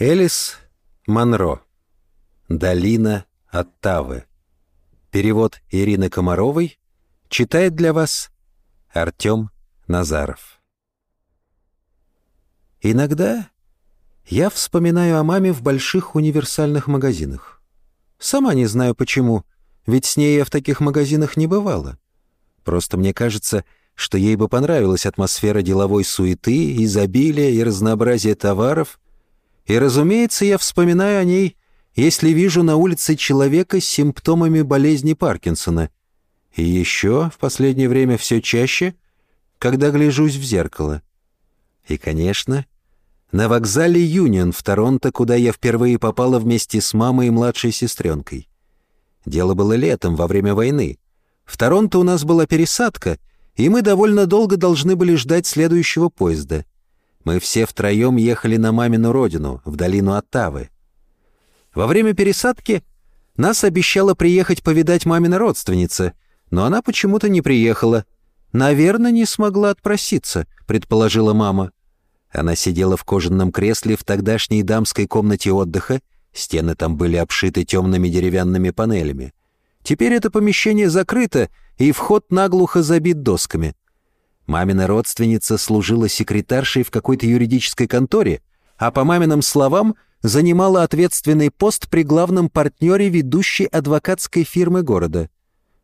Элис Монро. Долина Оттавы. Перевод Ирины Комаровой. Читает для вас Артем Назаров. Иногда я вспоминаю о маме в больших универсальных магазинах. Сама не знаю почему, ведь с ней я в таких магазинах не бывала. Просто мне кажется, что ей бы понравилась атмосфера деловой суеты, изобилия и разнообразия товаров — и, разумеется, я вспоминаю о ней, если вижу на улице человека с симптомами болезни Паркинсона. И еще, в последнее время все чаще, когда гляжусь в зеркало. И, конечно, на вокзале Юнион в Торонто, куда я впервые попала вместе с мамой и младшей сестренкой. Дело было летом, во время войны. В Торонто у нас была пересадка, и мы довольно долго должны были ждать следующего поезда — мы все втроем ехали на мамину родину, в долину Оттавы. Во время пересадки нас обещала приехать повидать мамина родственница, но она почему-то не приехала. «Наверное, не смогла отпроситься», — предположила мама. Она сидела в кожаном кресле в тогдашней дамской комнате отдыха, стены там были обшиты темными деревянными панелями. Теперь это помещение закрыто, и вход наглухо забит досками. Мамина родственница служила секретаршей в какой-то юридической конторе, а по маминым словам занимала ответственный пост при главном партнере ведущей адвокатской фирмы города.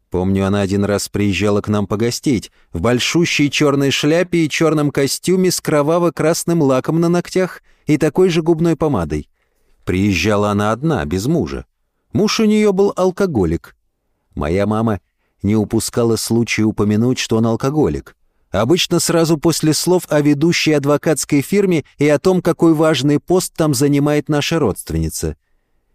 Помню, она один раз приезжала к нам погостить в большущей черной шляпе и черном костюме с кроваво-красным лаком на ногтях и такой же губной помадой. Приезжала она одна, без мужа. Муж у нее был алкоголик. Моя мама не упускала случая упомянуть, что он алкоголик — Обычно сразу после слов о ведущей адвокатской фирме и о том, какой важный пост там занимает наша родственница.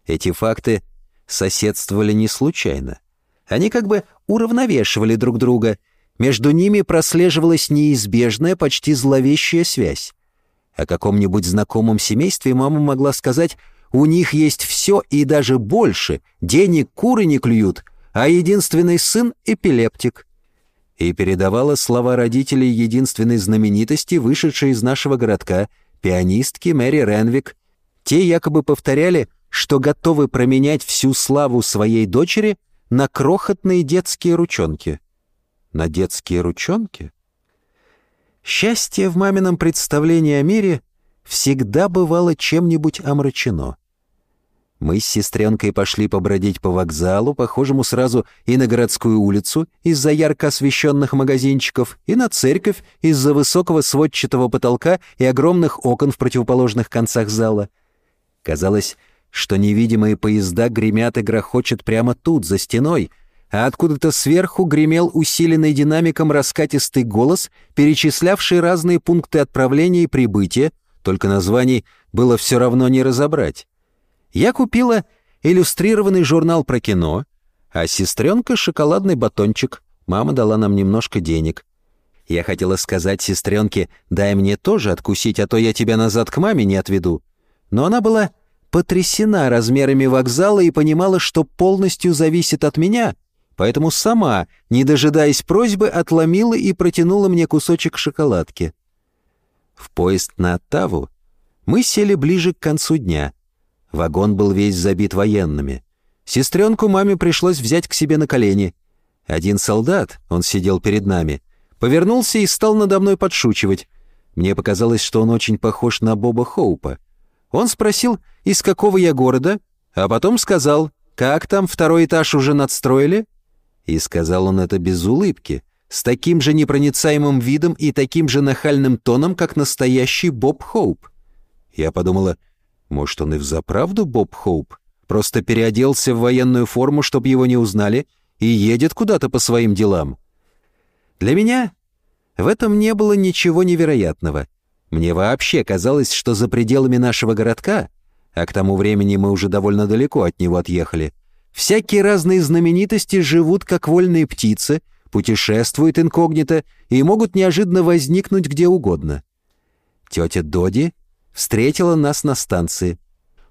Эти факты соседствовали не случайно. Они как бы уравновешивали друг друга. Между ними прослеживалась неизбежная, почти зловещая связь. О каком-нибудь знакомом семействе мама могла сказать «У них есть все и даже больше, денег куры не клюют, а единственный сын — эпилептик» и передавала слова родителей единственной знаменитости, вышедшей из нашего городка, пианистки Мэри Ренвик. Те якобы повторяли, что готовы променять всю славу своей дочери на крохотные детские ручонки. На детские ручонки? Счастье в мамином представлении о мире всегда бывало чем-нибудь омрачено. Мы с сестренкой пошли побродить по вокзалу, похожему сразу и на городскую улицу из-за ярко освещенных магазинчиков, и на церковь из-за высокого сводчатого потолка и огромных окон в противоположных концах зала. Казалось, что невидимые поезда гремят и грохочут прямо тут, за стеной, а откуда-то сверху гремел усиленный динамиком раскатистый голос, перечислявший разные пункты отправления и прибытия, только названий было все равно не разобрать. Я купила иллюстрированный журнал про кино, а сестренка — шоколадный батончик. Мама дала нам немножко денег. Я хотела сказать сестренке, дай мне тоже откусить, а то я тебя назад к маме не отведу. Но она была потрясена размерами вокзала и понимала, что полностью зависит от меня, поэтому сама, не дожидаясь просьбы, отломила и протянула мне кусочек шоколадки. В поезд на Оттаву мы сели ближе к концу дня — Вагон был весь забит военными. Сестренку маме пришлось взять к себе на колени. Один солдат, он сидел перед нами, повернулся и стал надо мной подшучивать. Мне показалось, что он очень похож на Боба Хоупа. Он спросил, из какого я города, а потом сказал, как там, второй этаж уже надстроили? И сказал он это без улыбки, с таким же непроницаемым видом и таким же нахальным тоном, как настоящий Боб Хоуп. Я подумала, может, он и взаправду Боб Хоуп? Просто переоделся в военную форму, чтобы его не узнали, и едет куда-то по своим делам. Для меня в этом не было ничего невероятного. Мне вообще казалось, что за пределами нашего городка, а к тому времени мы уже довольно далеко от него отъехали, всякие разные знаменитости живут как вольные птицы, путешествуют инкогнито и могут неожиданно возникнуть где угодно. Тетя Доди встретила нас на станции.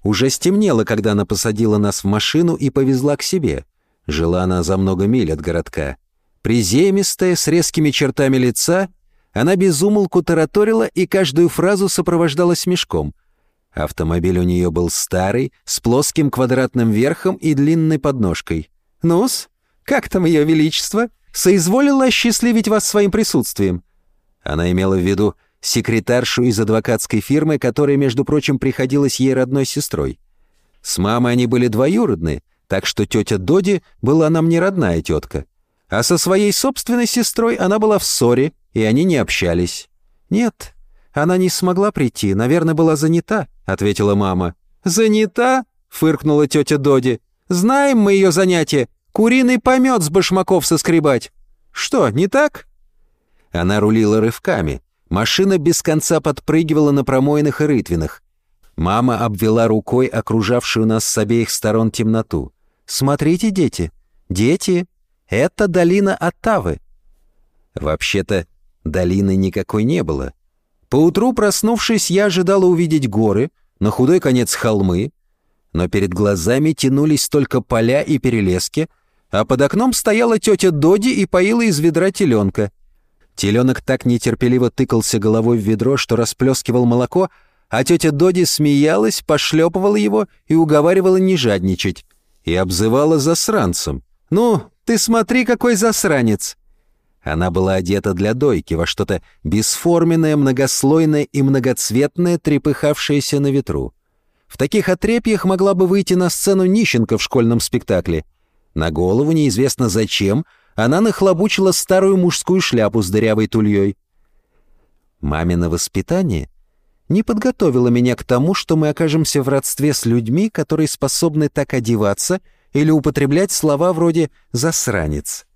Уже стемнело, когда она посадила нас в машину и повезла к себе. Жила она за много миль от городка. Приземистая, с резкими чертами лица, она безумолку тараторила и каждую фразу сопровождала смешком. Автомобиль у нее был старый, с плоским квадратным верхом и длинной подножкой. «Ну-с, как там ее величество? Соизволила осчастливить вас своим присутствием?» Она имела в виду секретаршу из адвокатской фирмы, которая, между прочим, приходилась ей родной сестрой. С мамой они были двоюродны, так что тетя Доди была нам не родная тетка. А со своей собственной сестрой она была в ссоре, и они не общались. «Нет, она не смогла прийти, наверное, была занята», — ответила мама. «Занята?» — фыркнула тетя Доди. «Знаем мы ее занятие. Куриный помет с башмаков соскребать. Что, не так?» Она рулила рывками. Машина без конца подпрыгивала на промоинах и рытвинах. Мама обвела рукой окружавшую нас с обеих сторон темноту. «Смотрите, дети! Дети! Это долина Оттавы!» Вообще-то, долины никакой не было. Поутру, проснувшись, я ожидала увидеть горы, на худой конец холмы, но перед глазами тянулись только поля и перелески, а под окном стояла тетя Доди и поила из ведра теленка. Теленок так нетерпеливо тыкался головой в ведро, что расплескивал молоко, а тетя Доди смеялась, пошлепывала его и уговаривала не жадничать и обзывала засранцем. «Ну, ты смотри, какой засранец!» Она была одета для дойки во что-то бесформенное, многослойное и многоцветное, трепыхавшееся на ветру. В таких отрепьях могла бы выйти на сцену нищенка в школьном спектакле. На голову, неизвестно зачем, она нахлобучила старую мужскую шляпу с дырявой тульей. Мамино воспитание не подготовила меня к тому, что мы окажемся в родстве с людьми, которые способны так одеваться или употреблять слова вроде «засранец».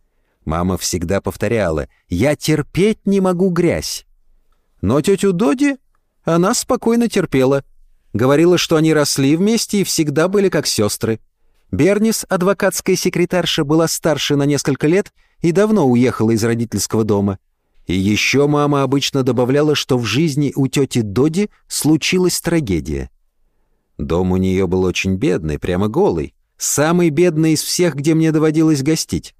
Мама всегда повторяла «я терпеть не могу грязь». Но тетю Доди она спокойно терпела. Говорила, что они росли вместе и всегда были как сестры. Бернис, адвокатская секретарша, была старше на несколько лет и давно уехала из родительского дома. И еще мама обычно добавляла, что в жизни у тети Доди случилась трагедия. Дом у нее был очень бедный, прямо голый. Самый бедный из всех, где мне доводилось гостить.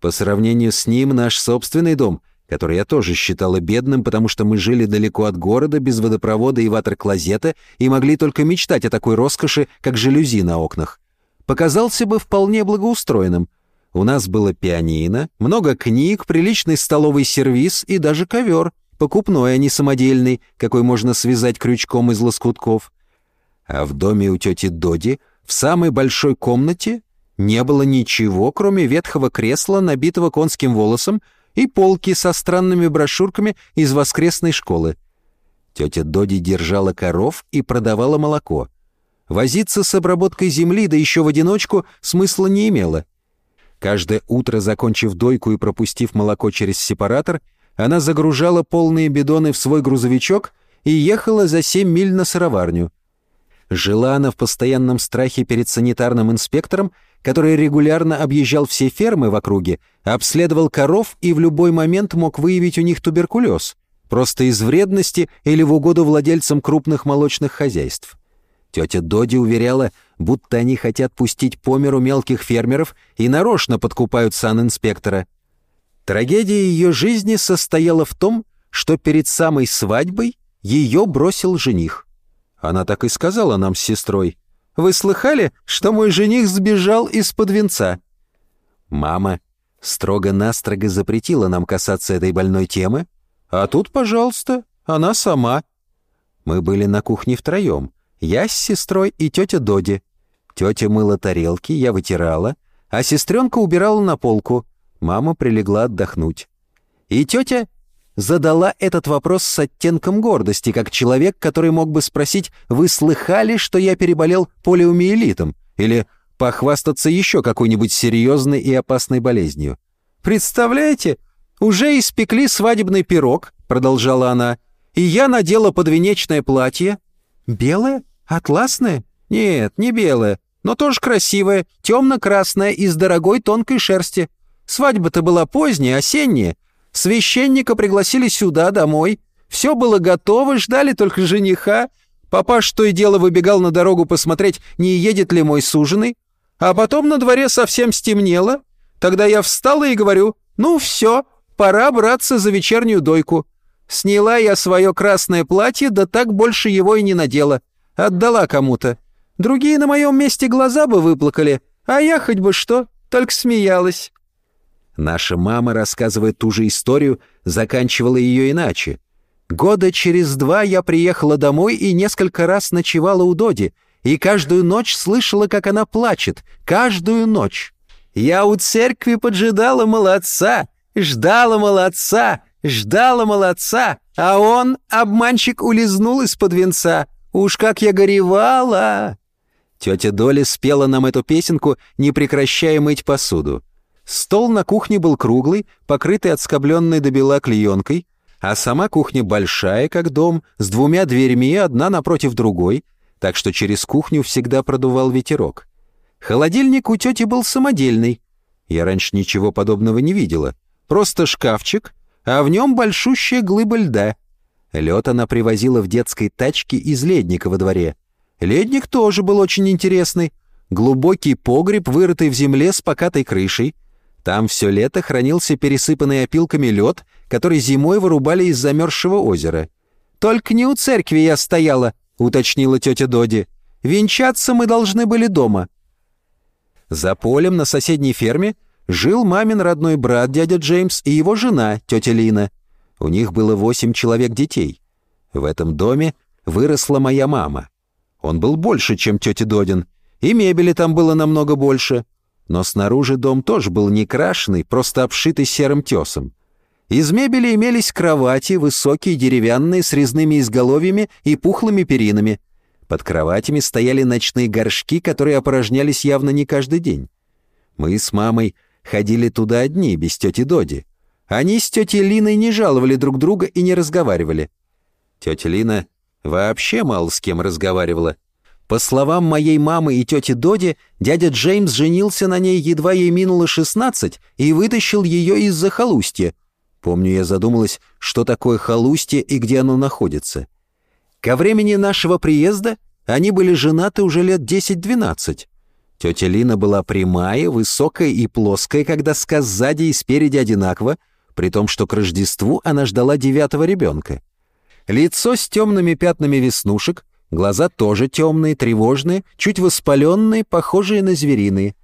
По сравнению с ним наш собственный дом, который я тоже считала бедным, потому что мы жили далеко от города, без водопровода и ватер-клозета, и могли только мечтать о такой роскоши, как жалюзи на окнах, показался бы вполне благоустроенным, у нас было пианино, много книг, приличный столовый сервиз и даже ковер, покупной, а не самодельный, какой можно связать крючком из лоскутков. А в доме у тети Доди в самой большой комнате не было ничего, кроме ветхого кресла, набитого конским волосом, и полки со странными брошюрками из воскресной школы. Тетя Доди держала коров и продавала молоко. Возиться с обработкой земли, да еще в одиночку, смысла не имело — Каждое утро, закончив дойку и пропустив молоко через сепаратор, она загружала полные бидоны в свой грузовичок и ехала за 7 миль на сыроварню. Жила она в постоянном страхе перед санитарным инспектором, который регулярно объезжал все фермы в округе, обследовал коров и в любой момент мог выявить у них туберкулез, просто из вредности или в угоду владельцам крупных молочных хозяйств. Тетя Доди уверяла, будто они хотят пустить по миру мелких фермеров и нарочно подкупают санинспектора. Трагедия ее жизни состояла в том, что перед самой свадьбой ее бросил жених. Она так и сказала нам с сестрой. «Вы слыхали, что мой жених сбежал из-под венца?» Мама строго-настрого запретила нам касаться этой больной темы, а тут, пожалуйста, она сама. Мы были на кухне втроем. Я с сестрой и тетя Доди. Тетя мыла тарелки, я вытирала, а сестренка убирала на полку. Мама прилегла отдохнуть. И тетя задала этот вопрос с оттенком гордости, как человек, который мог бы спросить, «Вы слыхали, что я переболел полиомиелитом?» или похвастаться еще какой-нибудь серьезной и опасной болезнью. «Представляете, уже испекли свадебный пирог», — продолжала она, «и я надела подвенечное платье, «Белое? Атласное?» «Нет, не белое, но тоже красивое, темно-красное, из дорогой тонкой шерсти. Свадьба-то была поздняя, осенняя. Священника пригласили сюда, домой. Все было готово, ждали только жениха. Папаш то и дело выбегал на дорогу посмотреть, не едет ли мой суженый. А потом на дворе совсем стемнело. Тогда я встала и говорю, ну все, пора браться за вечернюю дойку. Сняла я свое красное платье, да так больше его и не надела. Отдала кому-то. Другие на моем месте глаза бы выплакали, а я хоть бы что, только смеялась». Наша мама, рассказывая ту же историю, заканчивала ее иначе. «Года через два я приехала домой и несколько раз ночевала у Доди, и каждую ночь слышала, как она плачет. Каждую ночь. Я у церкви поджидала молодца, ждала молодца, ждала молодца, а он, обманщик, улизнул из-под венца. Уж как я горевала!» Тетя Доля спела нам эту песенку, не прекращая мыть посуду. Стол на кухне был круглый, покрытый отскобленной до бела клеенкой, а сама кухня большая, как дом, с двумя дверьми, одна напротив другой, так что через кухню всегда продувал ветерок. Холодильник у тети был самодельный. Я раньше ничего подобного не видела. Просто шкафчик, а в нем большущая глыба льда. Лед она привозила в детской тачке из ледника во дворе. Ледник тоже был очень интересный. Глубокий погреб, вырытый в земле с покатой крышей — там все лето хранился пересыпанный опилками лед, который зимой вырубали из замерзшего озера. «Только не у церкви я стояла», — уточнила тетя Доди. «Венчаться мы должны были дома». За полем на соседней ферме жил мамин родной брат дядя Джеймс и его жена, тетя Лина. У них было восемь человек детей. В этом доме выросла моя мама. Он был больше, чем тетя Додин, и мебели там было намного больше — но снаружи дом тоже был не крашеный, просто обшитый серым тесом. Из мебели имелись кровати, высокие, деревянные, с резными изголовьями и пухлыми перинами. Под кроватями стояли ночные горшки, которые опорожнялись явно не каждый день. Мы с мамой ходили туда одни, без тети Доди. Они с тетей Линой не жаловали друг друга и не разговаривали. Тетя Лина вообще мало с кем разговаривала — по словам моей мамы и тети Доди, дядя Джеймс женился на ней, едва ей минуло 16, и вытащил ее из за захолустья. Помню, я задумалась, что такое холустье и где оно находится. Ко времени нашего приезда они были женаты уже лет 10-12. Тетя Лина была прямая, высокая и плоская, когда сказ сзади и спереди одинаково, при том, что к Рождеству она ждала девятого ребенка. Лицо с темными пятнами веснушек — Глаза тоже темные, тревожные, чуть воспаленные, похожие на звериные.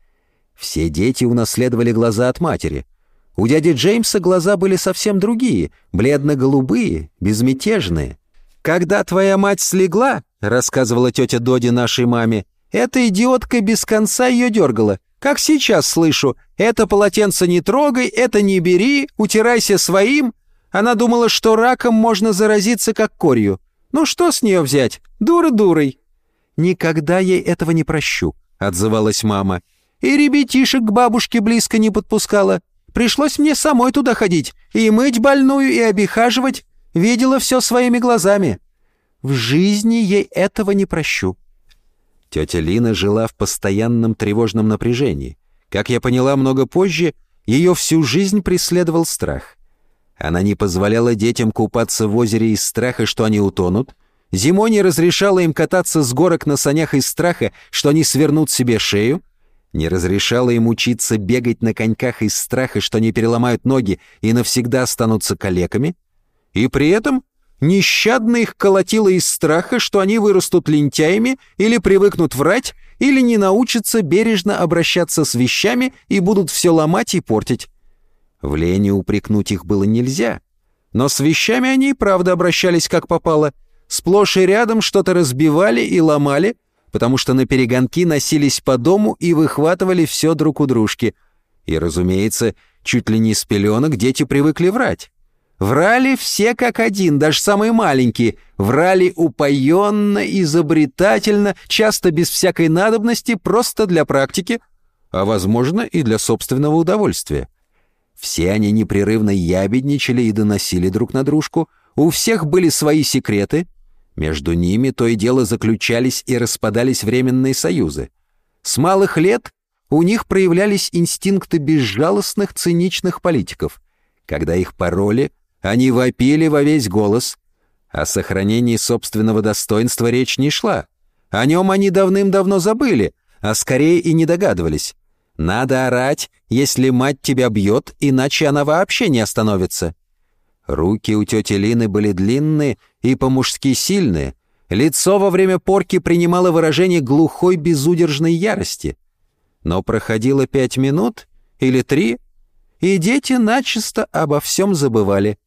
Все дети унаследовали глаза от матери. У дяди Джеймса глаза были совсем другие, бледно-голубые, безмятежные. «Когда твоя мать слегла, — рассказывала тетя Доди нашей маме, — эта идиотка без конца ее дергала. Как сейчас слышу, это полотенце не трогай, это не бери, утирайся своим. Она думала, что раком можно заразиться, как корью. Ну что с нее взять? Дура дурой!» «Никогда ей этого не прощу», — отзывалась мама. «И ребятишек к бабушке близко не подпускала. Пришлось мне самой туда ходить, и мыть больную, и обихаживать. Видела все своими глазами. В жизни ей этого не прощу». Тетя Лина жила в постоянном тревожном напряжении. Как я поняла много позже, ее всю жизнь преследовал страх. Она не позволяла детям купаться в озере из страха, что они утонут. Зимой не разрешала им кататься с горок на санях из страха, что они свернут себе шею. Не разрешала им учиться бегать на коньках из страха, что они переломают ноги и навсегда останутся калеками. И при этом нещадно их колотила из страха, что они вырастут лентяями или привыкнут врать, или не научатся бережно обращаться с вещами и будут все ломать и портить. В лени упрекнуть их было нельзя. Но с вещами они и правда обращались как попало. Сплошь и рядом что-то разбивали и ломали, потому что на перегонки носились по дому и выхватывали все друг у дружки. И, разумеется, чуть ли не с пеленок дети привыкли врать. Врали все как один, даже самые маленькие. Врали упоенно, изобретательно, часто без всякой надобности, просто для практики, а, возможно, и для собственного удовольствия. Все они непрерывно ябедничали и доносили друг на дружку. У всех были свои секреты. Между ними то и дело заключались и распадались временные союзы. С малых лет у них проявлялись инстинкты безжалостных, циничных политиков. Когда их пароли, они вопили во весь голос. О сохранении собственного достоинства речь не шла. О нем они давным-давно забыли, а скорее и не догадывались. Надо орать, если мать тебя бьет, иначе она вообще не остановится. Руки у тети Лины были длинные и по-мужски сильные. Лицо во время порки принимало выражение глухой безудержной ярости. Но проходило пять минут или три, и дети начисто обо всем забывали.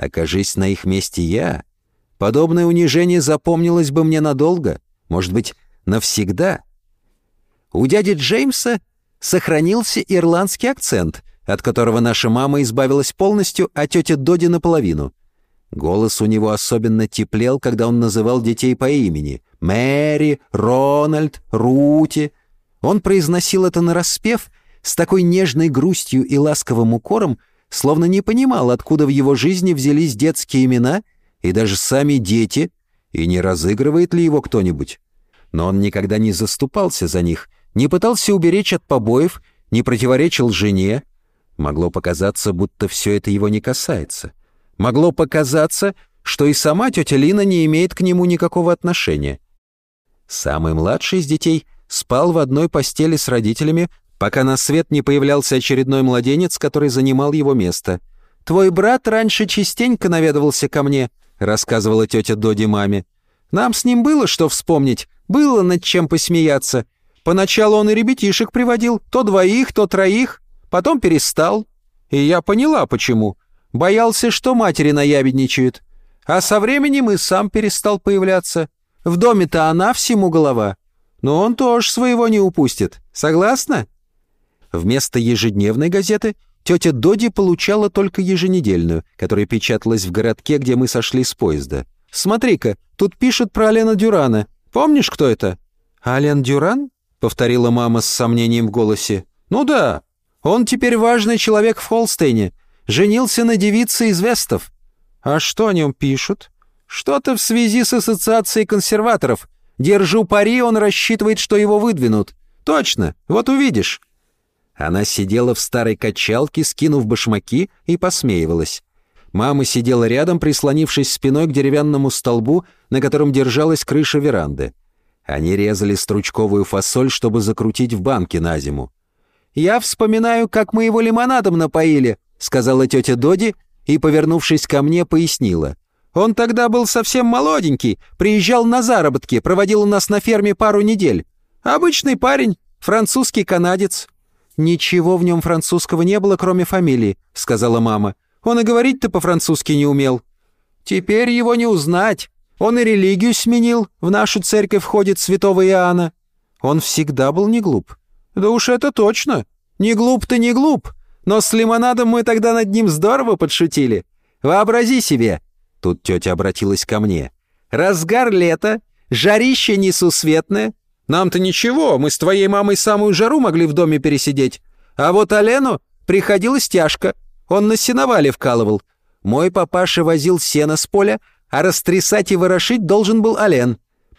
Окажись на их месте я, подобное унижение запомнилось бы мне надолго, может быть, навсегда. У дяди Джеймса сохранился ирландский акцент, от которого наша мама избавилась полностью, а тетя Доди наполовину. Голос у него особенно теплел, когда он называл детей по имени. Мэри, Рональд, Рути. Он произносил это нараспев с такой нежной грустью и ласковым укором, словно не понимал, откуда в его жизни взялись детские имена и даже сами дети, и не разыгрывает ли его кто-нибудь. Но он никогда не заступался за них, не пытался уберечь от побоев, не противоречил жене. Могло показаться, будто все это его не касается. Могло показаться, что и сама тетя Лина не имеет к нему никакого отношения. Самый младший из детей спал в одной постели с родителями, пока на свет не появлялся очередной младенец, который занимал его место. «Твой брат раньше частенько наведывался ко мне», — рассказывала тетя Доди маме. «Нам с ним было что вспомнить, было над чем посмеяться. Поначалу он и ребятишек приводил, то двоих, то троих, потом перестал. И я поняла, почему. Боялся, что матери наябедничают. А со временем и сам перестал появляться. В доме-то она всему голова. Но он тоже своего не упустит. Согласна? Вместо ежедневной газеты тетя Доди получала только еженедельную, которая печаталась в городке, где мы сошли с поезда. «Смотри-ка, тут пишут про Алена Дюрана. Помнишь, кто это?» «Ален Дюран?» — повторила мама с сомнением в голосе. «Ну да. Он теперь важный человек в Холстейне. Женился на девице из Вестов. А что о нем пишут? Что-то в связи с ассоциацией консерваторов. Держу пари, он рассчитывает, что его выдвинут. Точно, вот увидишь». Она сидела в старой качалке, скинув башмаки, и посмеивалась. Мама сидела рядом, прислонившись спиной к деревянному столбу, на котором держалась крыша веранды. Они резали стручковую фасоль, чтобы закрутить в банке на зиму. «Я вспоминаю, как мы его лимонадом напоили», сказала тетя Доди и, повернувшись ко мне, пояснила. «Он тогда был совсем молоденький, приезжал на заработки, проводил у нас на ферме пару недель. Обычный парень, французский канадец». «Ничего в нем французского не было, кроме фамилии», — сказала мама. «Он и говорить-то по-французски не умел». «Теперь его не узнать. Он и религию сменил, в нашу церковь входит святого Иоанна». «Он всегда был не глуп». «Да уж это точно. Не глуп ты не глуп. Но с лимонадом мы тогда над ним здорово подшутили. Вообрази себе!» Тут тетя обратилась ко мне. «Разгар лета, жарище несусветное. Нам-то ничего, мы с твоей мамой самую жару могли в доме пересидеть. А вот Алену приходилось тяжко. Он на сеновале вкалывал. Мой папаша возил сено с поля, а растрясать и ворошить должен был Ален.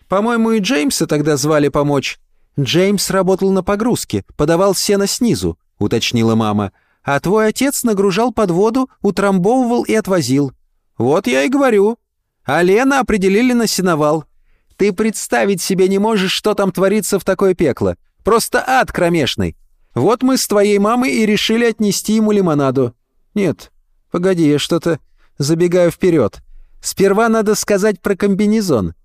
По-моему, и Джеймса тогда звали помочь. Джеймс работал на погрузке, подавал сено снизу», — уточнила мама а твой отец нагружал под воду, утрамбовывал и отвозил. Вот я и говорю. А Лена определили на сеновал. Ты представить себе не можешь, что там творится в такое пекло. Просто ад кромешный. Вот мы с твоей мамой и решили отнести ему лимонаду. Нет, погоди, я что-то забегаю вперед. Сперва надо сказать про комбинезон.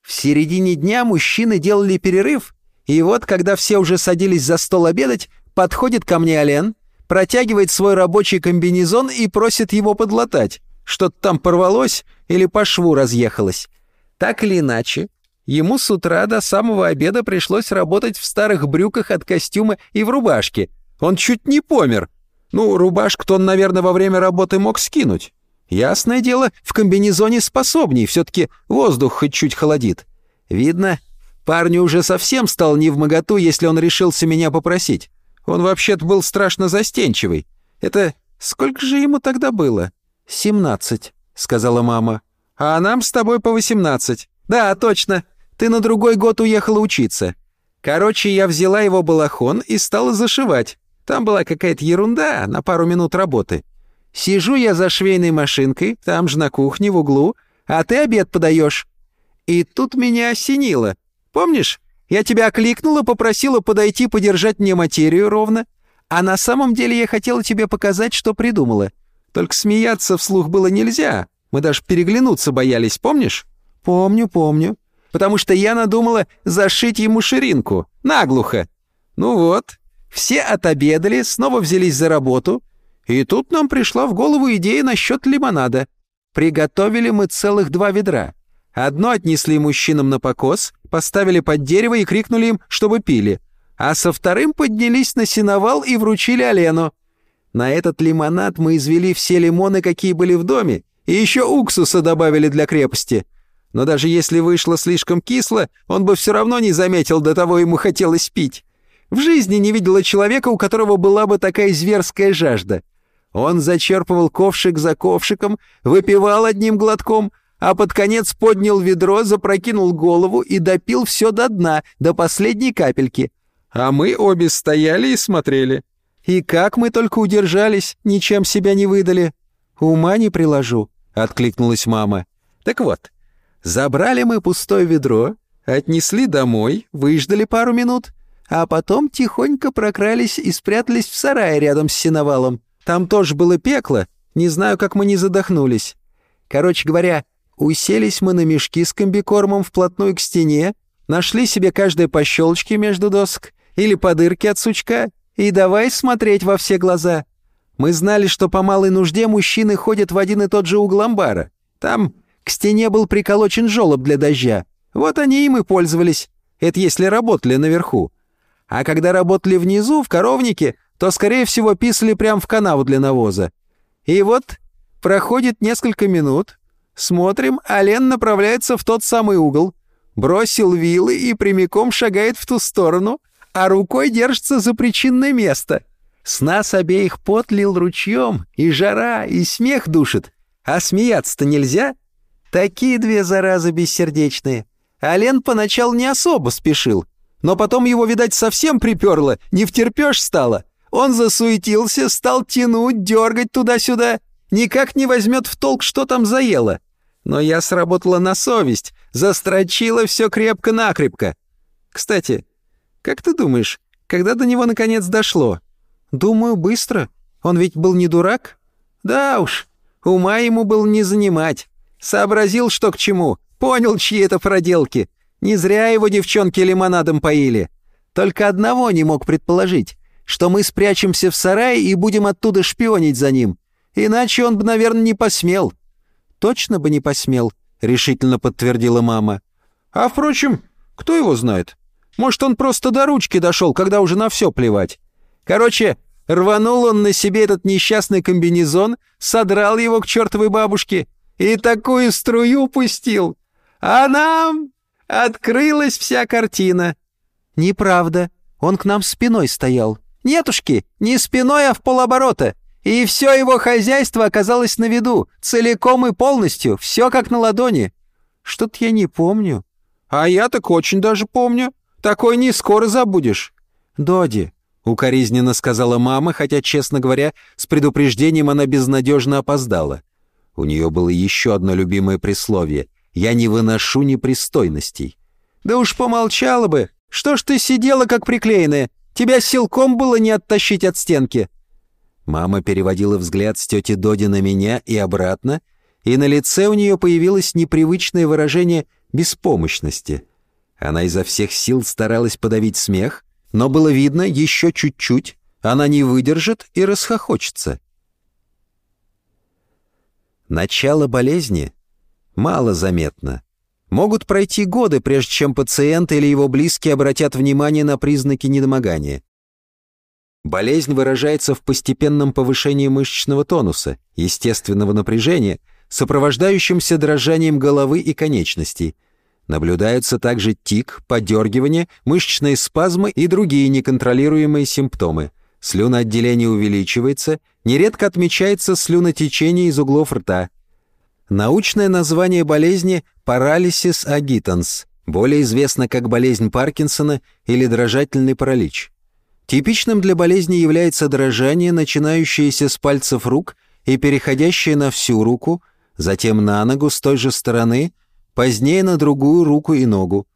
В середине дня мужчины делали перерыв, и вот, когда все уже садились за стол обедать, подходит ко мне Ален, протягивает свой рабочий комбинезон и просит его подлатать. Что-то там порвалось или по шву разъехалось. Так или иначе, ему с утра до самого обеда пришлось работать в старых брюках от костюма и в рубашке. Он чуть не помер. Ну, рубашку-то он, наверное, во время работы мог скинуть. Ясное дело, в комбинезоне способней, все-таки воздух хоть чуть холодит. Видно, парню уже совсем стал не в моготу, если он решился меня попросить. Он вообще-то был страшно застенчивый. Это сколько же ему тогда было? «Семнадцать», — сказала мама. «А нам с тобой по восемнадцать. Да, точно. Ты на другой год уехала учиться. Короче, я взяла его балахон и стала зашивать. Там была какая-то ерунда на пару минут работы. Сижу я за швейной машинкой, там же на кухне в углу, а ты обед подаешь. И тут меня осенило. Помнишь, я тебя окликнула, попросила подойти подержать мне материю ровно, а на самом деле я хотела тебе показать, что придумала. Только смеяться вслух было нельзя, мы даже переглянуться боялись, помнишь?» «Помню, помню. Потому что я надумала зашить ему ширинку. Наглухо. Ну вот, все отобедали, снова взялись за работу. И тут нам пришла в голову идея насчет лимонада. Приготовили мы целых два ведра. Одно отнесли мужчинам на покос, поставили под дерево и крикнули им, чтобы пили. А со вторым поднялись на сеновал и вручили Олену. На этот лимонад мы извели все лимоны, какие были в доме, и еще уксуса добавили для крепости. Но даже если вышло слишком кисло, он бы все равно не заметил, до того ему хотелось пить. В жизни не видела человека, у которого была бы такая зверская жажда. Он зачерпывал ковшик за ковшиком, выпивал одним глотком, а под конец поднял ведро, запрокинул голову и допил все до дна, до последней капельки. А мы обе стояли и смотрели. И как мы только удержались, ничем себя не выдали. Ума не приложу, — откликнулась мама. Так вот, забрали мы пустое ведро, отнесли домой, выждали пару минут, а потом тихонько прокрались и спрятались в сарае рядом с сеновалом. Там тоже было пекло, не знаю, как мы не задохнулись. Короче говоря, уселись мы на мешки с комбикормом вплотную к стене, нашли себе каждое по щелчке между досок или по дырке от сучка и давай смотреть во все глаза. Мы знали, что по малой нужде мужчины ходят в один и тот же угол амбара. Там к стене был приколочен жёлоб для дождя. Вот они им и пользовались. Это если работали наверху. А когда работали внизу, в коровнике, то, скорее всего, писали прямо в канаву для навоза. И вот проходит несколько минут, смотрим, а Лен направляется в тот самый угол, бросил вилы и прямиком шагает в ту сторону, а рукой держится за причинное место. С нас обеих пот лил ручьем, и жара, и смех душит. А смеяться-то нельзя? Такие две заразы бессердечные. А Лен поначалу не особо спешил, но потом его, видать, совсем приперло, не втерпешь стало. Он засуетился, стал тянуть, дергать туда-сюда. Никак не возьмет в толк, что там заело. Но я сработала на совесть, застрочила все крепко-накрепко. Кстати, как ты думаешь, когда до него наконец дошло? Думаю, быстро. Он ведь был не дурак? Да уж, ума ему был не занимать. Сообразил, что к чему, понял, чьи это проделки. Не зря его девчонки лимонадом поили. Только одного не мог предположить что мы спрячемся в сарае и будем оттуда шпионить за ним. Иначе он бы, наверное, не посмел». «Точно бы не посмел», — решительно подтвердила мама. «А, впрочем, кто его знает? Может, он просто до ручки дошел, когда уже на все плевать. Короче, рванул он на себе этот несчастный комбинезон, содрал его к чертовой бабушке и такую струю пустил. А нам открылась вся картина». «Неправда, он к нам спиной стоял», Нетушки, не спиной, а в полоборота. И все его хозяйство оказалось на виду, целиком и полностью, все как на ладони. Что-то я не помню. А я так очень даже помню. Такой не скоро забудешь. Доди, укоризненно сказала мама, хотя, честно говоря, с предупреждением она безнадежно опоздала. У нее было еще одно любимое присловие «Я не выношу непристойностей». «Да уж помолчала бы! Что ж ты сидела как приклеенная? Тебя силком было не оттащить от стенки!» Мама переводила взгляд с тети Доди на меня и обратно, и на лице у нее появилось непривычное выражение беспомощности. Она изо всех сил старалась подавить смех, но было видно, еще чуть-чуть, она не выдержит и расхохочется. Начало болезни мало заметно. Могут пройти годы, прежде чем пациент или его близкие обратят внимание на признаки недомогания. Болезнь выражается в постепенном повышении мышечного тонуса, естественного напряжения, сопровождающемся дрожанием головы и конечностей. Наблюдаются также тик, подергивание, мышечные спазмы и другие неконтролируемые симптомы. Слюноотделение увеличивается, нередко отмечается слюнотечение из углов рта – Научное название болезни – паралисис агитанс, более известно как болезнь Паркинсона или дрожательный паралич. Типичным для болезни является дрожание, начинающееся с пальцев рук и переходящее на всю руку, затем на ногу с той же стороны, позднее на другую руку и ногу.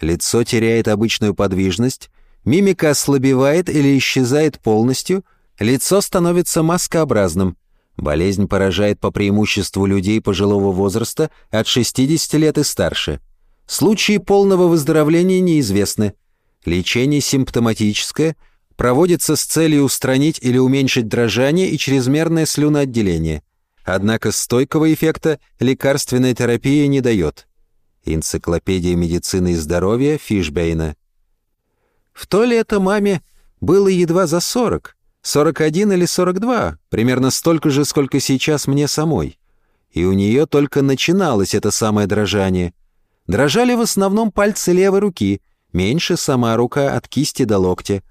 Лицо теряет обычную подвижность, мимика ослабевает или исчезает полностью, лицо становится маскообразным – Болезнь поражает по преимуществу людей пожилого возраста от 60 лет и старше. Случаи полного выздоровления неизвестны. Лечение симптоматическое, проводится с целью устранить или уменьшить дрожание и чрезмерное слюноотделение. Однако стойкого эффекта лекарственная терапия не дает. Энциклопедия медицины и здоровья Фишбейна. В то лето маме было едва за 40, 41 или 42, примерно столько же, сколько сейчас мне самой. И у нее только начиналось это самое дрожание. Дрожали в основном пальцы левой руки, меньше сама рука от кисти до локтя.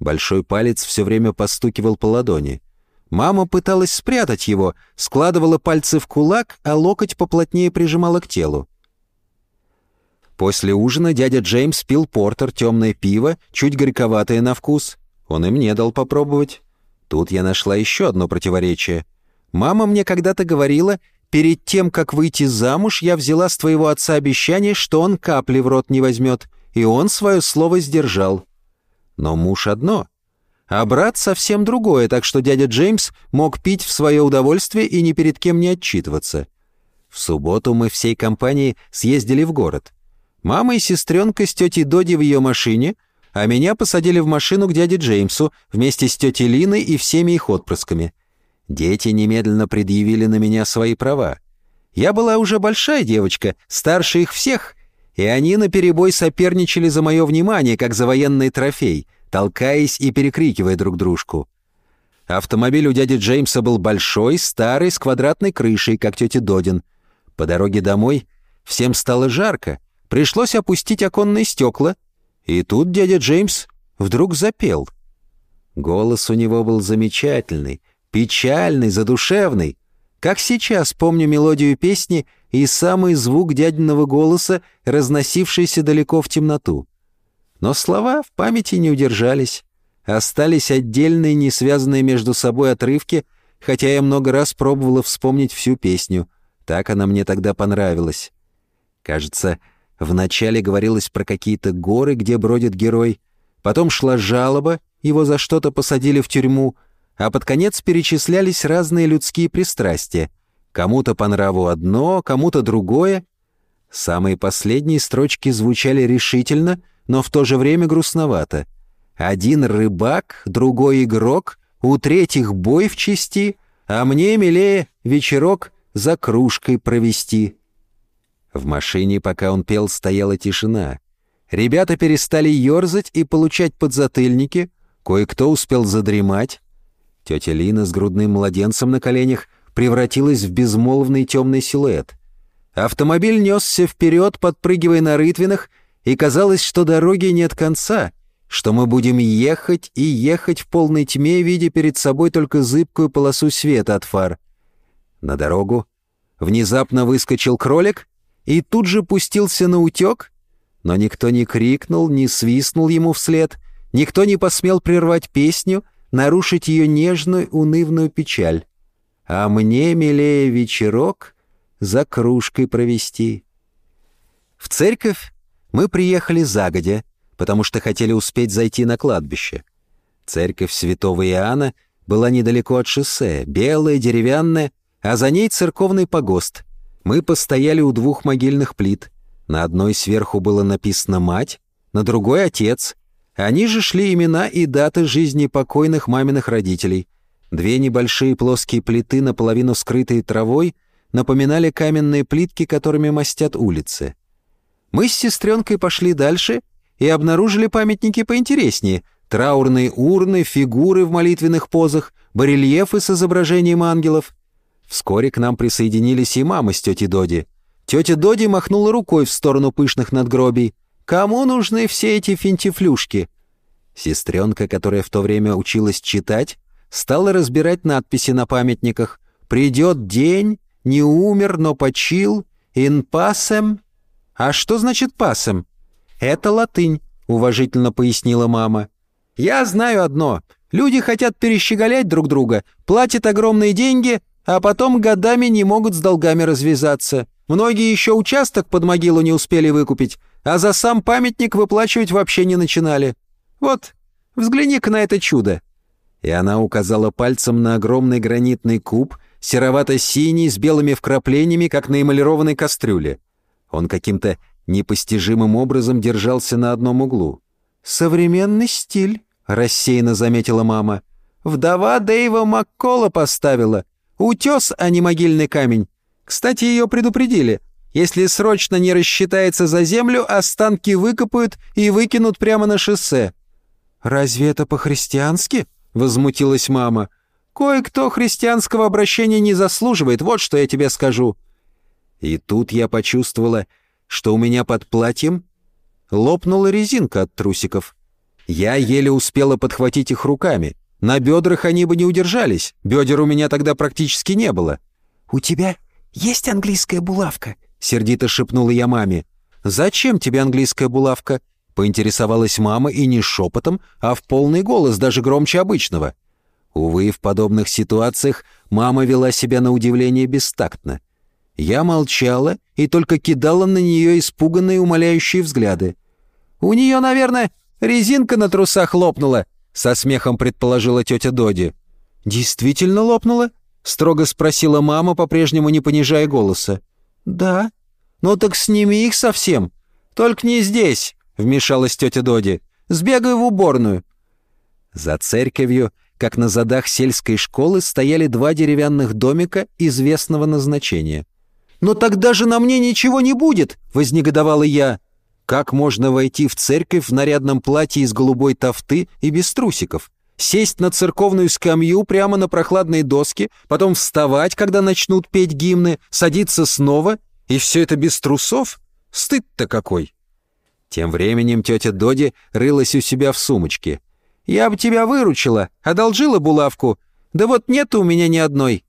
Большой палец все время постукивал по ладони. Мама пыталась спрятать его, складывала пальцы в кулак, а локоть поплотнее прижимала к телу. После ужина дядя Джеймс пил портер, темное пиво, чуть горьковатое на вкус. Он и мне дал попробовать. Тут я нашла еще одно противоречие. Мама мне когда-то говорила, перед тем, как выйти замуж, я взяла с твоего отца обещание, что он капли в рот не возьмет, и он свое слово сдержал. Но муж одно, а брат совсем другое, так что дядя Джеймс мог пить в свое удовольствие и ни перед кем не отчитываться. В субботу мы всей компанией съездили в город. Мама и сестренка с тетей Доди в ее машине, а меня посадили в машину к дяде Джеймсу вместе с тетей Линой и всеми их отпрысками. Дети немедленно предъявили на меня свои права. Я была уже большая девочка, старше их всех, и они наперебой соперничали за мое внимание, как за военный трофей, толкаясь и перекрикивая друг дружку. Автомобиль у дяди Джеймса был большой, старый, с квадратной крышей, как тетя Додин. По дороге домой всем стало жарко, Пришлось опустить оконные стекла, и тут дядя Джеймс вдруг запел. Голос у него был замечательный, печальный, задушевный. Как сейчас помню мелодию песни и самый звук дядиного голоса, разносившийся далеко в темноту. Но слова в памяти не удержались. Остались отдельные, не связанные между собой отрывки, хотя я много раз пробовала вспомнить всю песню. Так она мне тогда понравилась. Кажется, Вначале говорилось про какие-то горы, где бродит герой, потом шла жалоба, его за что-то посадили в тюрьму, а под конец перечислялись разные людские пристрастия. Кому-то по нраву одно, кому-то другое. Самые последние строчки звучали решительно, но в то же время грустновато. Один рыбак, другой игрок, у третьих бой в чести, а мне милее вечерок за кружкой провести. В машине, пока он пел, стояла тишина. Ребята перестали ерзать и получать подзатыльники, кое-кто успел задремать. Тетя Лина с грудным младенцем на коленях превратилась в безмолвный темный силуэт. Автомобиль несся вперед, подпрыгивая на рытвинах, и казалось, что дороги нет конца, что мы будем ехать и ехать в полной тьме, видя перед собой только зыбкую полосу света от фар. На дорогу внезапно выскочил кролик и тут же пустился на утек, но никто не крикнул, не свистнул ему вслед, никто не посмел прервать песню, нарушить ее нежную унывную печаль. А мне, милее, вечерок за кружкой провести. В церковь мы приехали загодя, потому что хотели успеть зайти на кладбище. Церковь святого Иоанна была недалеко от шоссе, белая, деревянная, а за ней церковный погост — мы постояли у двух могильных плит. На одной сверху было написано «Мать», на другой «Отец». Они же шли имена и даты жизни покойных маминых родителей. Две небольшие плоские плиты, наполовину скрытые травой, напоминали каменные плитки, которыми мастят улицы. Мы с сестренкой пошли дальше и обнаружили памятники поинтереснее. Траурные урны, фигуры в молитвенных позах, барельефы с изображением ангелов — Вскоре к нам присоединились и мама с тетей Доди. Тетя Доди махнула рукой в сторону пышных надгробий. «Кому нужны все эти финтифлюшки?» Сестренка, которая в то время училась читать, стала разбирать надписи на памятниках. «Придет день, не умер, но почил, ин пасем». «А что значит пасем?» «Это латынь», — уважительно пояснила мама. «Я знаю одно. Люди хотят перещеголять друг друга, платят огромные деньги, а потом годами не могут с долгами развязаться. Многие еще участок под могилу не успели выкупить, а за сам памятник выплачивать вообще не начинали. Вот, взгляни-ка на это чудо». И она указала пальцем на огромный гранитный куб, серовато-синий, с белыми вкраплениями, как на эмалированной кастрюле. Он каким-то непостижимым образом держался на одном углу. «Современный стиль», — рассеянно заметила мама. «Вдова Дэйва Маккола поставила. Утес, а не могильный камень. Кстати, ее предупредили. Если срочно не рассчитается за землю, останки выкопают и выкинут прямо на шоссе». «Разве это по-христиански?» — возмутилась мама. «Кое-кто христианского обращения не заслуживает, вот что я тебе скажу». И тут я почувствовала, что у меня под платьем лопнула резинка от трусиков. Я еле успела подхватить их руками. На бедрах они бы не удержались, бедер у меня тогда практически не было. «У тебя есть английская булавка?» — сердито шепнула я маме. «Зачем тебе английская булавка?» — поинтересовалась мама и не шепотом, а в полный голос, даже громче обычного. Увы, в подобных ситуациях мама вела себя на удивление бестактно. Я молчала и только кидала на нее испуганные умоляющие взгляды. «У нее, наверное, резинка на трусах лопнула», — со смехом предположила тетя Доди. «Действительно лопнула?» — строго спросила мама, по-прежнему не понижая голоса. «Да». «Ну так сними их совсем. Только не здесь», — вмешалась тетя Доди. «Сбегай в уборную». За церковью, как на задах сельской школы, стояли два деревянных домика известного назначения. «Но тогда же на мне ничего не будет!» — вознегодовала я. Как можно войти в церковь в нарядном платье из голубой тофты и без трусиков? Сесть на церковную скамью прямо на прохладной доске, потом вставать, когда начнут петь гимны, садиться снова, и все это без трусов? Стыд-то какой! Тем временем тетя Доди рылась у себя в сумочке. «Я бы тебя выручила, одолжила булавку. Да вот нет у меня ни одной.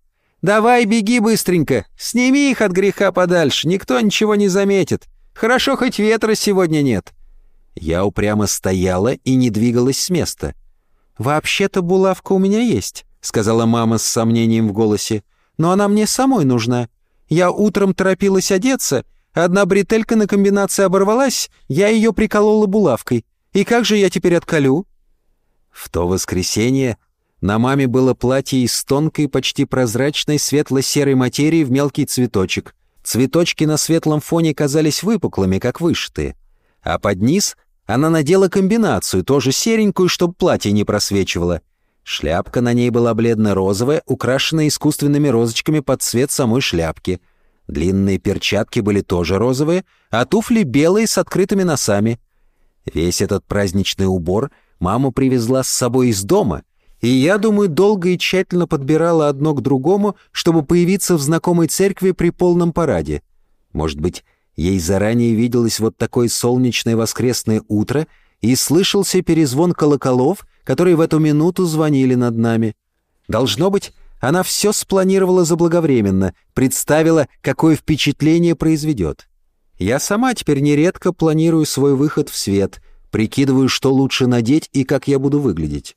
«Давай, беги быстренько! Сними их от греха подальше, никто ничего не заметит. Хорошо, хоть ветра сегодня нет». Я упрямо стояла и не двигалась с места. «Вообще-то булавка у меня есть», — сказала мама с сомнением в голосе. «Но она мне самой нужна. Я утром торопилась одеться, одна бретелька на комбинации оборвалась, я ее приколола булавкой. И как же я теперь отколю?» В то воскресенье на маме было платье из тонкой, почти прозрачной светло-серой материи в мелкий цветочек. Цветочки на светлом фоне казались выпуклыми, как вышитые. А под низ она надела комбинацию, тоже серенькую, чтобы платье не просвечивало. Шляпка на ней была бледно-розовая, украшенная искусственными розочками под цвет самой шляпки. Длинные перчатки были тоже розовые, а туфли белые с открытыми носами. Весь этот праздничный убор мама привезла с собой из дома — и я, думаю, долго и тщательно подбирала одно к другому, чтобы появиться в знакомой церкви при полном параде. Может быть, ей заранее виделось вот такое солнечное воскресное утро и слышался перезвон колоколов, которые в эту минуту звонили над нами. Должно быть, она все спланировала заблаговременно, представила, какое впечатление произведет. Я сама теперь нередко планирую свой выход в свет, прикидываю, что лучше надеть и как я буду выглядеть.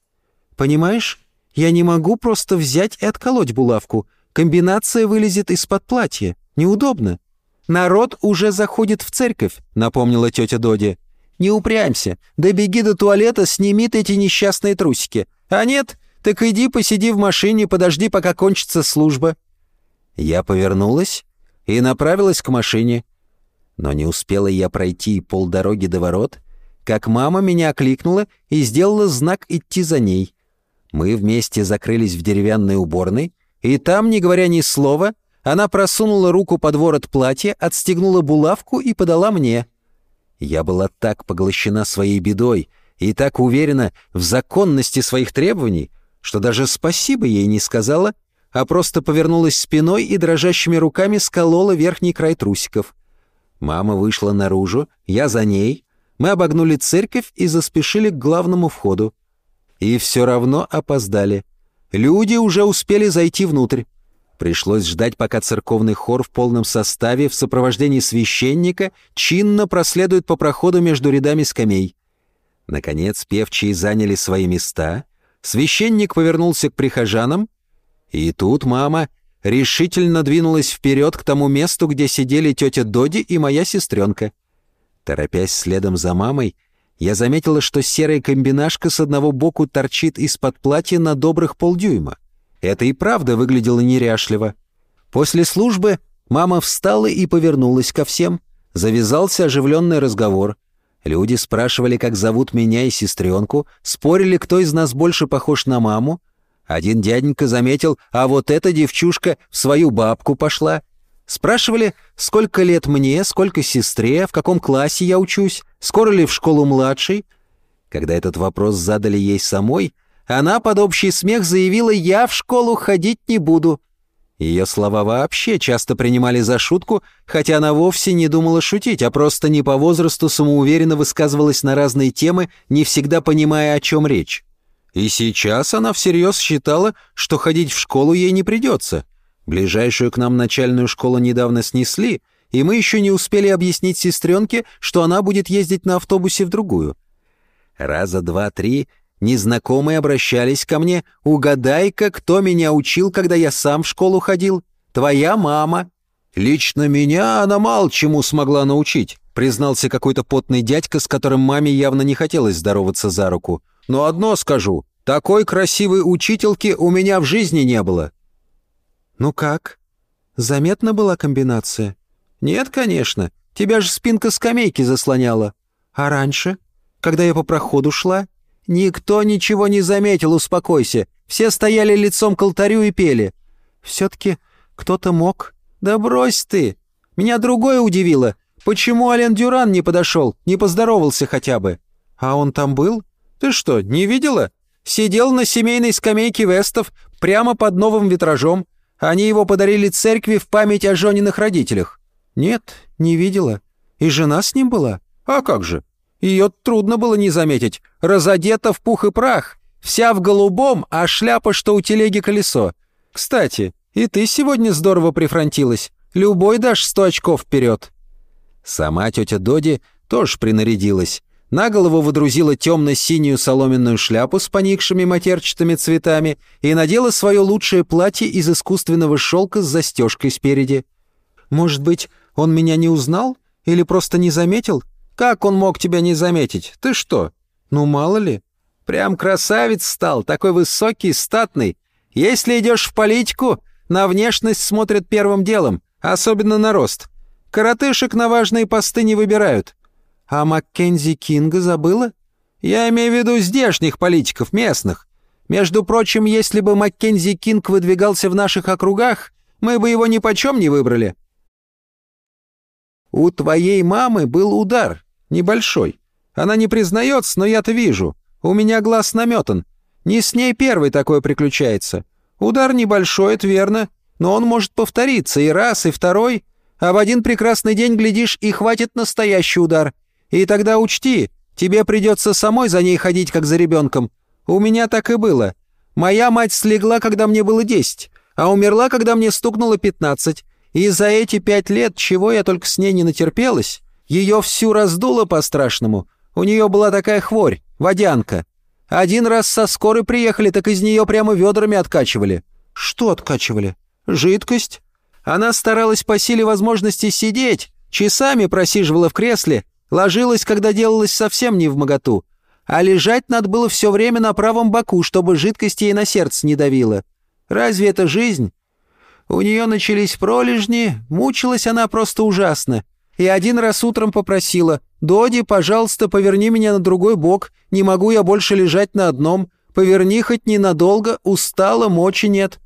Понимаешь, я не могу просто взять и отколоть булавку. Комбинация вылезет из-под платья. Неудобно. Народ уже заходит в церковь, напомнила тетя Доди. Не упрямься. Да беги до туалета, сними эти несчастные трусики. А нет, так иди посиди в машине, подожди, пока кончится служба. Я повернулась и направилась к машине. Но не успела я пройти полдороги до ворот, как мама меня окликнула и сделала знак идти за ней. Мы вместе закрылись в деревянной уборной, и там, не говоря ни слова, она просунула руку под ворот платья, отстегнула булавку и подала мне. Я была так поглощена своей бедой и так уверена в законности своих требований, что даже спасибо ей не сказала, а просто повернулась спиной и дрожащими руками сколола верхний край трусиков. Мама вышла наружу, я за ней. Мы обогнули церковь и заспешили к главному входу. И все равно опоздали. Люди уже успели зайти внутрь. Пришлось ждать, пока церковный хор в полном составе в сопровождении священника чинно проследует по проходу между рядами скамей. Наконец певчие заняли свои места, священник повернулся к прихожанам, и тут мама решительно двинулась вперед к тому месту, где сидели тетя Доди и моя сестренка. Торопясь следом за мамой, я заметила, что серая комбинашка с одного боку торчит из-под платья на добрых полдюйма. Это и правда выглядело неряшливо. После службы мама встала и повернулась ко всем. Завязался оживленный разговор. Люди спрашивали, как зовут меня и сестренку, спорили, кто из нас больше похож на маму. Один дяденька заметил, а вот эта девчушка в свою бабку пошла. Спрашивали, сколько лет мне, сколько сестре, в каком классе я учусь, скоро ли в школу младшей. Когда этот вопрос задали ей самой, она под общий смех заявила «я в школу ходить не буду». Ее слова вообще часто принимали за шутку, хотя она вовсе не думала шутить, а просто не по возрасту самоуверенно высказывалась на разные темы, не всегда понимая, о чем речь. И сейчас она всерьез считала, что ходить в школу ей не придется. Ближайшую к нам начальную школу недавно снесли, и мы еще не успели объяснить сестренке, что она будет ездить на автобусе в другую. Раза два-три Незнакомые обращались ко мне. «Угадай-ка, кто меня учил, когда я сам в школу ходил? Твоя мама». «Лично меня она мало чему смогла научить», признался какой-то потный дядька, с которым маме явно не хотелось здороваться за руку. «Но одно скажу, такой красивой учительки у меня в жизни не было». «Ну как? Заметна была комбинация?» «Нет, конечно. Тебя же спинка скамейки заслоняла. А раньше, когда я по проходу шла?» «Никто ничего не заметил, успокойся. Все стояли лицом к алтарю и пели. Все-таки кто-то мог. Да брось ты. Меня другое удивило. Почему Ален Дюран не подошел, не поздоровался хотя бы? А он там был? Ты что, не видела? Сидел на семейной скамейке Вестов прямо под новым витражом. Они его подарили церкви в память о Жониных родителях. Нет, не видела. И жена с ним была? А как же? Ее трудно было не заметить. Разодета в пух и прах. Вся в голубом, а шляпа, что у телеги колесо. Кстати, и ты сегодня здорово прифронтилась. Любой дашь сто очков вперед. Сама тетя Доди тоже принарядилась. На голову водрузила темно-синюю соломенную шляпу с поникшими матерчатыми цветами и надела свое лучшее платье из искусственного шелка с застежкой спереди. «Может быть, он меня не узнал? Или просто не заметил?» Как он мог тебя не заметить? Ты что? Ну, мало ли. Прям красавец стал, такой высокий, статный. Если идешь в политику, на внешность смотрят первым делом, особенно на рост. Коротышек на важные посты не выбирают. А Маккензи Кинга забыла? Я имею в виду здешних политиков, местных. Между прочим, если бы Маккензи Кинг выдвигался в наших округах, мы бы его ни почем не выбрали. У твоей мамы был удар, Небольшой. Она не признается, но я-то вижу. У меня глаз наметан. Не с ней первый такое приключается. Удар небольшой, это верно, но он может повториться и раз, и второй, а в один прекрасный день, глядишь, и хватит настоящий удар. И тогда учти, тебе придется самой за ней ходить, как за ребенком. У меня так и было. Моя мать слегла, когда мне было десять, а умерла, когда мне стукнуло пятнадцать. И за эти пять лет, чего я только с ней не натерпелась, ее всю раздуло по-страшному. У нее была такая хворь, водянка. Один раз со скорой приехали, так из нее прямо ведрами откачивали. Что откачивали? Жидкость. Она старалась по силе возможности сидеть, часами просиживала в кресле, ложилась, когда делалась совсем не в моготу. А лежать надо было все время на правом боку, чтобы жидкость ей на сердце не давила. Разве это жизнь? У нее начались пролежни, мучилась она просто ужасно и один раз утром попросила «Доди, пожалуйста, поверни меня на другой бок, не могу я больше лежать на одном, поверни хоть ненадолго, устала, мочи нет».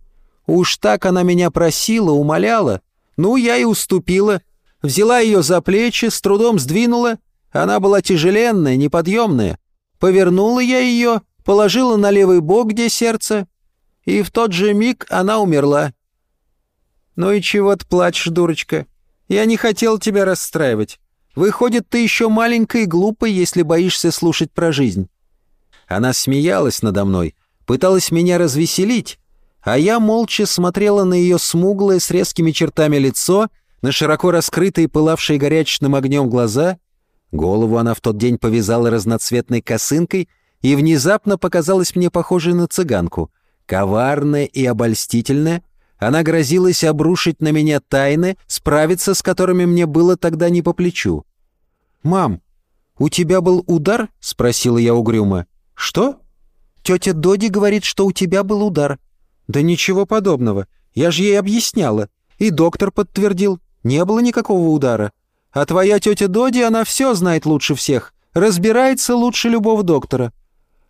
Уж так она меня просила, умоляла. Ну, я и уступила. Взяла ее за плечи, с трудом сдвинула. Она была тяжеленная, неподъемная. Повернула я ее, положила на левый бок, где сердце, и в тот же миг она умерла. «Ну и чего ты плачешь, дурочка? Я не хотел тебя расстраивать. Выходит, ты еще маленькая и глупая, если боишься слушать про жизнь». Она смеялась надо мной, пыталась меня развеселить, а я молча смотрела на ее смуглое с резкими чертами лицо, на широко раскрытые, пылавшие горячечным огнем глаза. Голову она в тот день повязала разноцветной косынкой и внезапно показалась мне похожей на цыганку, коварная и обольстительная, она грозилась обрушить на меня тайны, справиться с которыми мне было тогда не по плечу. «Мам, «У тебя был удар?» — спросила я угрюмо. «Что?» «Тетя Доди говорит, что у тебя был удар». «Да ничего подобного. Я же ей объясняла. И доктор подтвердил. Не было никакого удара. А твоя тетя Доди, она все знает лучше всех. Разбирается лучше любого доктора.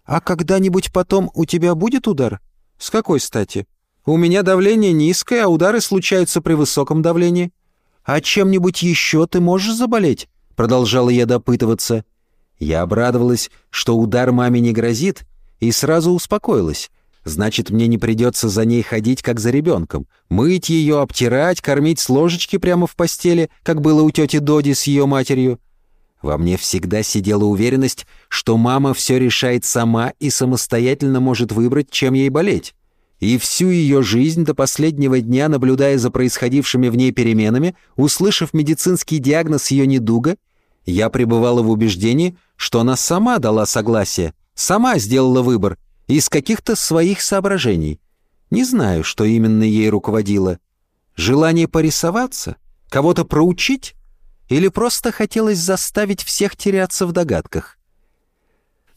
А когда-нибудь потом у тебя будет удар? С какой стати? У меня давление низкое, а удары случаются при высоком давлении. А чем-нибудь еще ты можешь заболеть? Продолжала я допытываться. Я обрадовалась, что удар маме не грозит, и сразу успокоилась. Значит, мне не придется за ней ходить, как за ребенком. Мыть ее, обтирать, кормить с ложечки прямо в постели, как было у тети Доди с ее матерью. Во мне всегда сидела уверенность, что мама все решает сама и самостоятельно может выбрать, чем ей болеть. И всю ее жизнь до последнего дня, наблюдая за происходившими в ней переменами, услышав медицинский диагноз ее недуга, я пребывала в убеждении, что она сама дала согласие, сама сделала выбор — из каких-то своих соображений. Не знаю, что именно ей руководило. Желание порисоваться? Кого-то проучить? Или просто хотелось заставить всех теряться в догадках?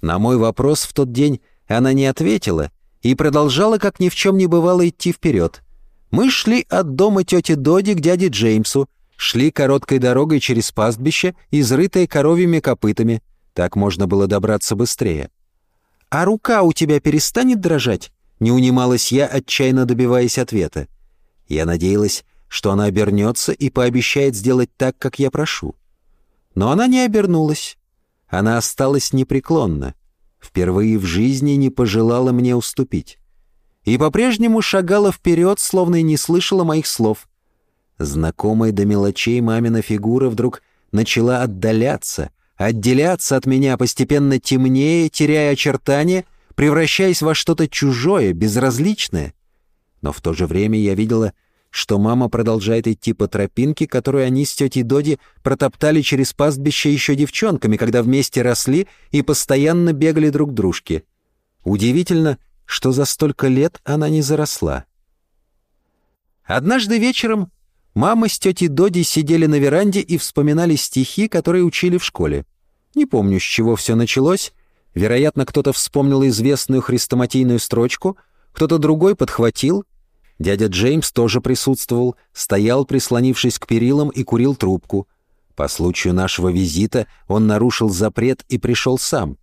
На мой вопрос в тот день она не ответила и продолжала, как ни в чем не бывало, идти вперед. Мы шли от дома тети Доди к дяде Джеймсу, шли короткой дорогой через пастбище, изрытое коровьими копытами. Так можно было добраться быстрее. «А рука у тебя перестанет дрожать?» Не унималась я, отчаянно добиваясь ответа. Я надеялась, что она обернется и пообещает сделать так, как я прошу. Но она не обернулась. Она осталась непреклонна. Впервые в жизни не пожелала мне уступить. И по-прежнему шагала вперед, словно и не слышала моих слов. Знакомая до мелочей мамина фигура вдруг начала отдаляться, отделяться от меня постепенно темнее, теряя очертания, превращаясь во что-то чужое, безразличное. Но в то же время я видела, что мама продолжает идти по тропинке, которую они с тетей Доди протоптали через пастбище еще девчонками, когда вместе росли и постоянно бегали друг к дружке. Удивительно, что за столько лет она не заросла. Однажды вечером Мама с тетей Доди сидели на веранде и вспоминали стихи, которые учили в школе. Не помню, с чего все началось. Вероятно, кто-то вспомнил известную хрестоматийную строчку, кто-то другой подхватил. Дядя Джеймс тоже присутствовал, стоял, прислонившись к перилам, и курил трубку. По случаю нашего визита он нарушил запрет и пришел сам.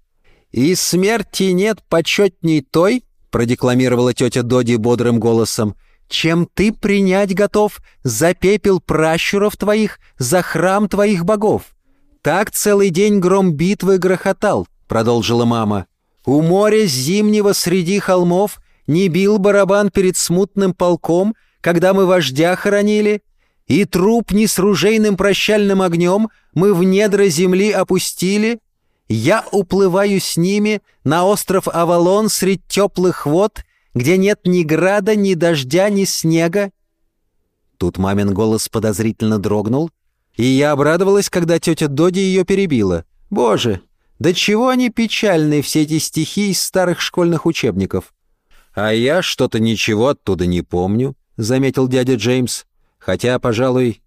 «И смерти нет почетней той», — продекламировала тетя Доди бодрым голосом, — чем ты принять готов за пепел пращуров твоих, за храм твоих богов. Так целый день гром битвы грохотал, продолжила мама. У моря зимнего среди холмов не бил барабан перед смутным полком, когда мы вождя хоронили, и труп не с ружейным прощальным огнем мы в недра земли опустили. Я уплываю с ними на остров Авалон средь теплых вод — где нет ни града, ни дождя, ни снега». Тут мамин голос подозрительно дрогнул, и я обрадовалась, когда тетя Доди ее перебила. «Боже, да чего они печальные, все эти стихи из старых школьных учебников!» «А я что-то ничего оттуда не помню», — заметил дядя Джеймс. «Хотя, пожалуй...»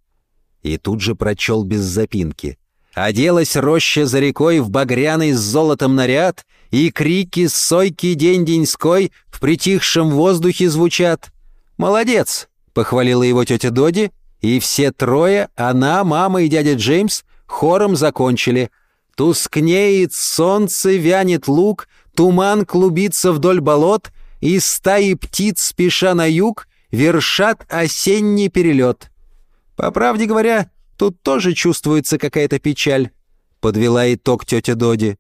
И тут же прочел без запинки. «Оделась роща за рекой в багряный с золотом наряд, и крики сойки день-деньской в притихшем воздухе звучат. «Молодец!» — похвалила его тетя Доди, и все трое, она, мама и дядя Джеймс, хором закончили. «Тускнеет солнце, вянет луг, туман клубится вдоль болот, и стаи птиц, спеша на юг, вершат осенний перелет». По правде говоря, тут тоже чувствуется какая-то печаль, — подвела итог тетя Доди.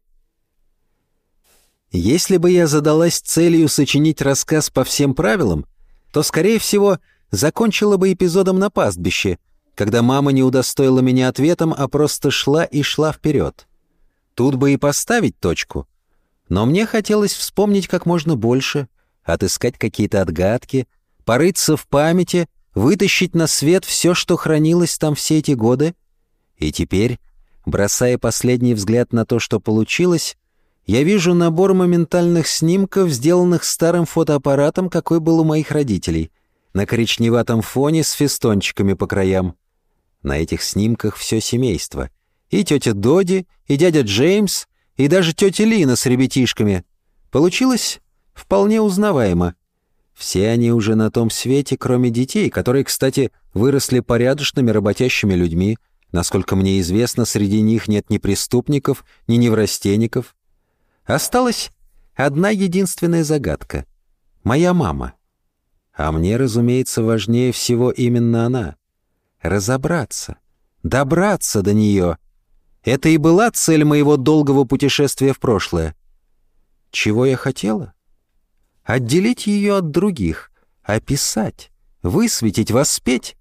Если бы я задалась целью сочинить рассказ по всем правилам, то, скорее всего, закончила бы эпизодом на пастбище, когда мама не удостоила меня ответом, а просто шла и шла вперед. Тут бы и поставить точку. Но мне хотелось вспомнить как можно больше, отыскать какие-то отгадки, порыться в памяти, вытащить на свет все, что хранилось там все эти годы. И теперь, бросая последний взгляд на то, что получилось, я вижу набор моментальных снимков, сделанных старым фотоаппаратом, какой был у моих родителей, на коричневатом фоне с фестончиками по краям. На этих снимках все семейство. И тетя Доди, и дядя Джеймс, и даже тетя Лина с ребятишками. Получилось вполне узнаваемо. Все они уже на том свете, кроме детей, которые, кстати, выросли порядочными работящими людьми. Насколько мне известно, среди них нет ни преступников, ни неврастенников. Осталась одна единственная загадка. Моя мама. А мне, разумеется, важнее всего именно она. Разобраться, добраться до нее. Это и была цель моего долгого путешествия в прошлое. Чего я хотела? отделить ее от других, описать, высветить, воспеть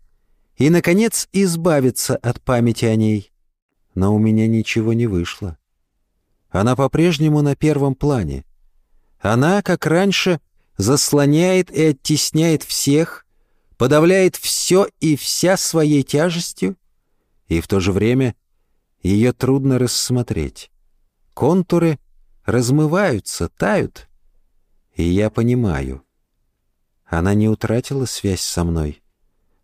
и, наконец, избавиться от памяти о ней. Но у меня ничего не вышло. Она по-прежнему на первом плане. Она, как раньше, заслоняет и оттесняет всех, подавляет все и вся своей тяжестью, и в то же время ее трудно рассмотреть. Контуры размываются, тают — и я понимаю. Она не утратила связь со мной.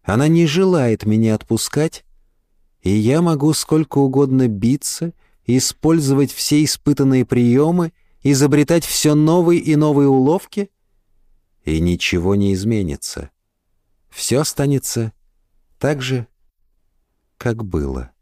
Она не желает меня отпускать, и я могу сколько угодно биться, использовать все испытанные приемы, изобретать все новые и новые уловки, и ничего не изменится. Все останется так же, как было.